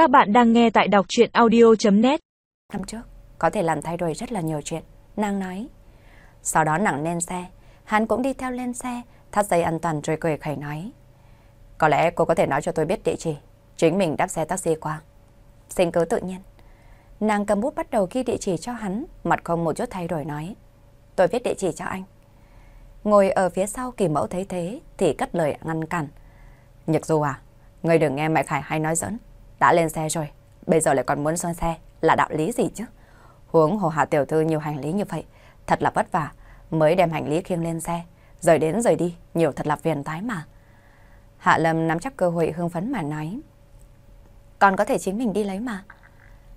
Các bạn đang nghe tại đọc chuyện audio.net Năm trước, có thể làm thay đổi rất là nhiều chuyện, nàng nói. Sau đó nặng lên xe, hắn cũng đi theo lên xe, thắt dây an toàn rồi cười khẩy nói. Có lẽ cô có thể nói cho tôi biết địa chỉ, chính mình đáp xe taxi qua. Xin cứ tự nhiên. Nàng cầm bút bắt đầu ghi địa chỉ cho hắn, mặt không một chút thay đổi nói. Tôi viết địa chỉ cho anh. Ngồi ở phía sau kỳ mẫu thấy thế thì cất lời ngăn cản. Nhật Du à, người đừng nghe mẹ Khải hay nói giỡn. Đã lên xe rồi, bây giờ lại còn muốn xoay xe, là đạo lý gì chứ? Huống hồ hạ tiểu thư nhiều hành lý như vậy, thật là vất vả, mới đem hành lý khiêng lên xe, rời đến rời đi, nhiều thật là phiền tái mà. Hạ Lâm nắm chắc cơ hội hưng phấn mà nói. Còn có thể chính mình đi lấy mà.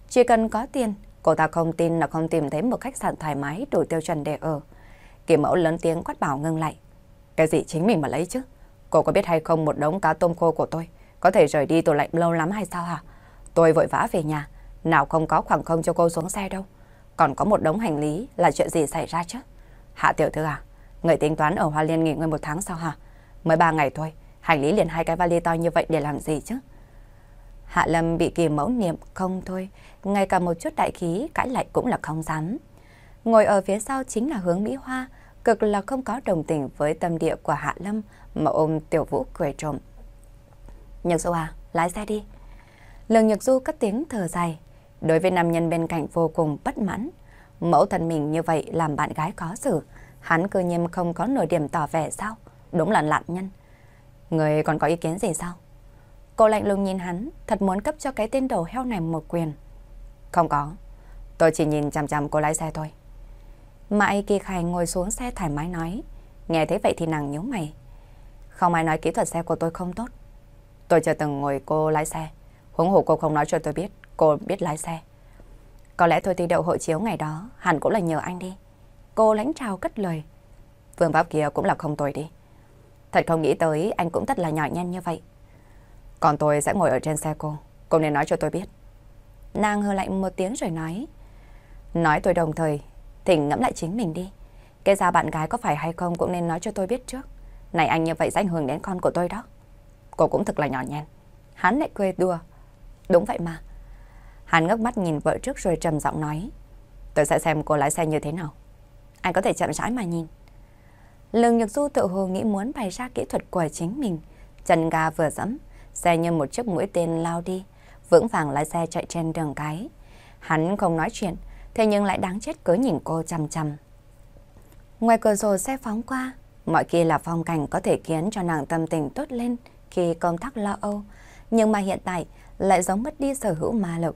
Chỉ cần có tiền, cô ta không tin là không tìm thấy một khách sạn thoải mái đủ tiêu chuẩn để ở. Kỳ mẫu lớn tiếng quát bảo ngưng lại. Cái gì chính mình mà lấy chứ? Cô có biết hay không một đống cá tôm khô của tôi có thể rời đi tủ lạnh lâu lắm hay sao hả? Tôi vội vã về nhà, nào không có khoảng không cho cô xuống xe đâu. Còn có một đống hành lý là chuyện gì xảy ra chứ? Hạ tiểu thư à, người tính toán ở Hoa Liên nghỉ ngơi một tháng sao hả? Mới ba ngày thôi, hành lý liền hai cái vali to như vậy để làm gì chứ? Hạ Lâm bị kỳ mẫu niệm không thôi, ngay cả một chút đại khí cãi lại cũng là không dám. Ngồi ở phía sau chính là hướng Mỹ Hoa, cực là không có đồng tình với tâm địa của Hạ Lâm mà ôm Tiểu Vũ cười trộm. Nhật Du à, lái xe đi. Lương Nhật Du cất tiếng thở dài, đối với nam nhân bên cạnh vô cùng bất mãn. Mẫu thân mình như vậy làm bạn gái có xử, hắn cơ nhiên không có nổi điểm tỏ vẻ sao, đúng là lạn nhân. Người còn có ý kiến gì sao? Cô lạnh lùng nhìn hắn, thật muốn cấp cho cái tên đầu heo này một quyền. Không có, tôi chỉ nhìn chằm chằm cô lái xe thôi. Mãi Kỳ Khải ngồi xuống xe thoải mái nói. Nghe thế vậy thì nàng nhíu mày. Không ai nói kỹ thuật xe của tôi không tốt. Tôi chưa từng ngồi cô lái xe. Huống hồ cô không nói cho tôi biết cô biết lái xe. Có lẽ tôi thi đậu hộ chiếu ngày đó, hẳn cũng là nhờ anh đi. Cô lãnh trào cất lời. Phương pháp kia cũng là không tồi đi. Thật không nghĩ tới anh cũng thật là nhỏ nhen như vậy. Còn tôi sẽ ngồi ở trên xe cô. Cô nên nói cho tôi biết. Nàng hờ lạnh một tiếng rồi nói. Nói tôi đồng thời Thỉnh ngẫm lại chính mình đi. Cái ra bạn gái có phải hay không cũng nên nói cho tôi biết trước. Này anh như vậy sẽ ảnh hưởng đến con của tôi đó. Cô cũng thật là nhỏ nhen. Hắn lại cười đùa. Đúng vậy mà. Hắn ngước mắt nhìn vợ trước rồi trầm giọng nói. Tôi sẽ xem cô lái xe như thế nào. Anh có thể chậm rãi mà nhìn. Lương Nhật Du tự hồ nghĩ muốn bày ra kỹ thuật của chính mình. Chân ga vừa dẫm, xe như một chiếc mũi tên lao đi, vững vàng lái xe chạy trên đường cái. Hắn không nói chuyện, thế nhưng lại đáng chết cứ nhìn cô chằm chằm. Ngoài cửa sổ xe phóng qua, mọi kia là phong cảnh có thể khiến cho nàng tâm tình tốt lên khi công tác lo âu, nhưng mà hiện tại lại giống mất đi sở hữu ma lực.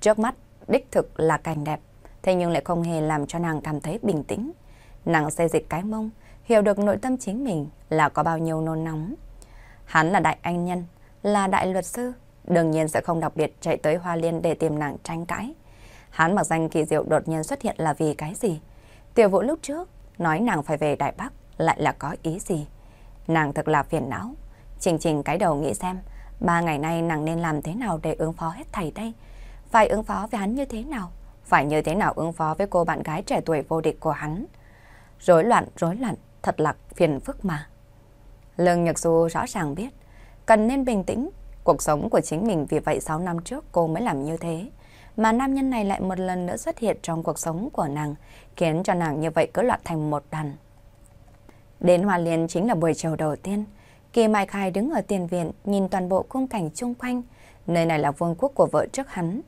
Trước mắt, đích thực là cảnh đẹp, thế nhưng lại không hề làm cho nàng cảm thấy bình tĩnh. Nàng xây dịch cái mông, hiểu được nội tâm chính mình là có bao nhiêu nôn nóng. Hắn là đại anh nhân, là đại luật sư, đương nhiên sẽ không đặc biệt chạy tới Hoa Liên để tìm nàng tranh cãi. Hắn mặc danh kỳ diệu đột nhiên xuất hiện là vì cái gì? Tiểu vũ lúc trước nói nàng phải về Đại Bắc lại là có ý gì? Nàng thật là phiền não. Trình trình cái đầu nghĩ xem, ba ngày nay nàng nên làm thế nào để ứng phó hết thầy đây? Phải ứng phó với hắn như thế nào? Phải như thế nào ứng phó với cô bạn gái trẻ tuổi vô địch của hắn? Rối loạn, rối loạn, thật là phiền phức mà. Lương Nhật Du rõ ràng biết, cần nên bình tĩnh. Cuộc sống của chính mình vì vậy 6 năm trước cô mới làm như thế mà nam nhân này lại một lần nữa xuất hiện trong cuộc sống của nàng, khiến cho nàng như vậy cứ loạn thành một đàn. Đến Hoa Liên chính là buổi chiều đầu tiên. Kỳ Mai Khai đứng ở tiền viện nhìn toàn bộ khung cảnh chung quanh. Nơi này là vương quốc của vợ trước hắn.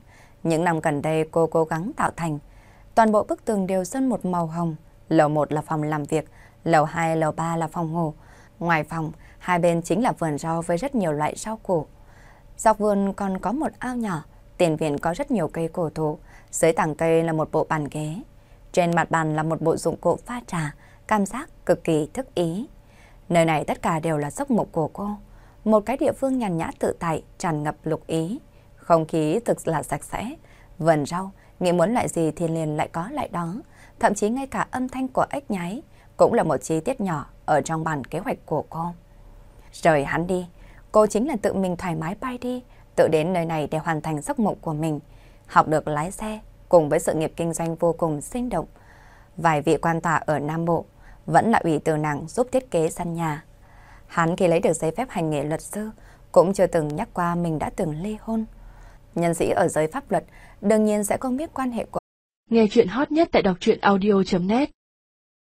Những năm gần đây cô cố gắng tạo thành. Toàn bộ bức tường đều sơn một màu hồng. Lầu 1 là phòng làm việc, lầu 2, lầu 3 là phòng ngủ. Ngoài phòng, hai bên chính là vườn rau với rất nhiều loại rau củ. Dọc vườn còn có một ao nhỏ, Tiền viện có rất nhiều cây cổ thụ, dưới tảng cây là một bộ bàn ghế. Trên mặt bàn là một bộ dụng cụ pha trà, cảm giác cực kỳ thức ý. Nơi này tất cả đều là giấc mộng của cô. Một cái địa phương nhàn nhã tự tại, tràn ngập lục ý. Không khí thực là sạch sẽ, vườn rau, nghĩ muốn loại gì thì liền lại có lại đó. Thậm chí ngay cả âm thanh của ếch nhái cũng là một chi tiết nhỏ ở trong bản kế hoạch của cô. Rời hắn đi, cô chính là tự mình thoải mái bay đi, tự đến nơi này để hoàn thành giấc mộng của mình, học được lái xe cùng với sự nghiệp kinh doanh vô cùng sinh động. Vài vị quan tòa ở Nam Bộ vẫn là ủy từ nàng giúp thiết kế sân nhà. Hắn khi lấy được giấy phép hành nghề luật sư cũng chưa từng nhắc qua mình đã từng ly hôn. Nhân sĩ ở giới pháp luật đương nhiên sẽ không biết quan hệ của Nghe chuyện hot nhất tại đọc truyện audio.net